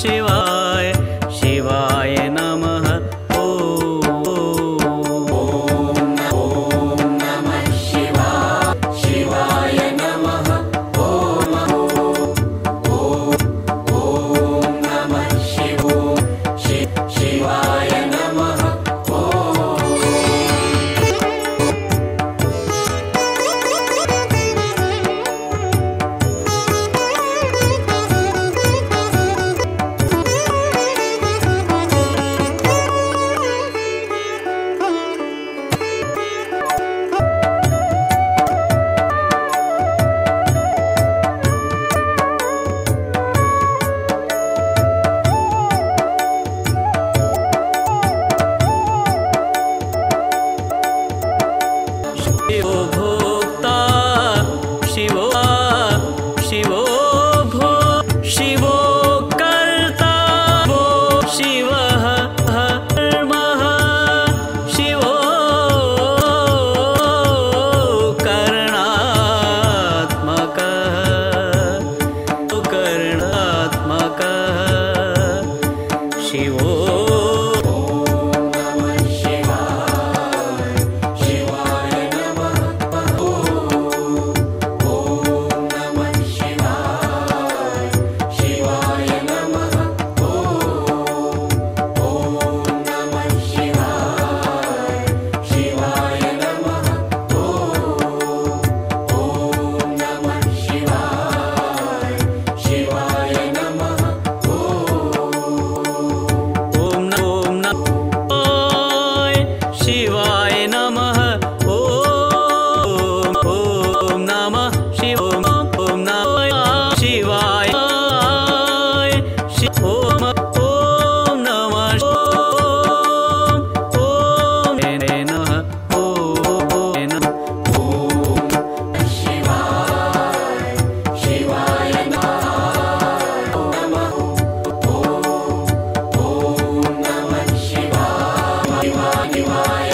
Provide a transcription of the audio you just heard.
शिवा। моя.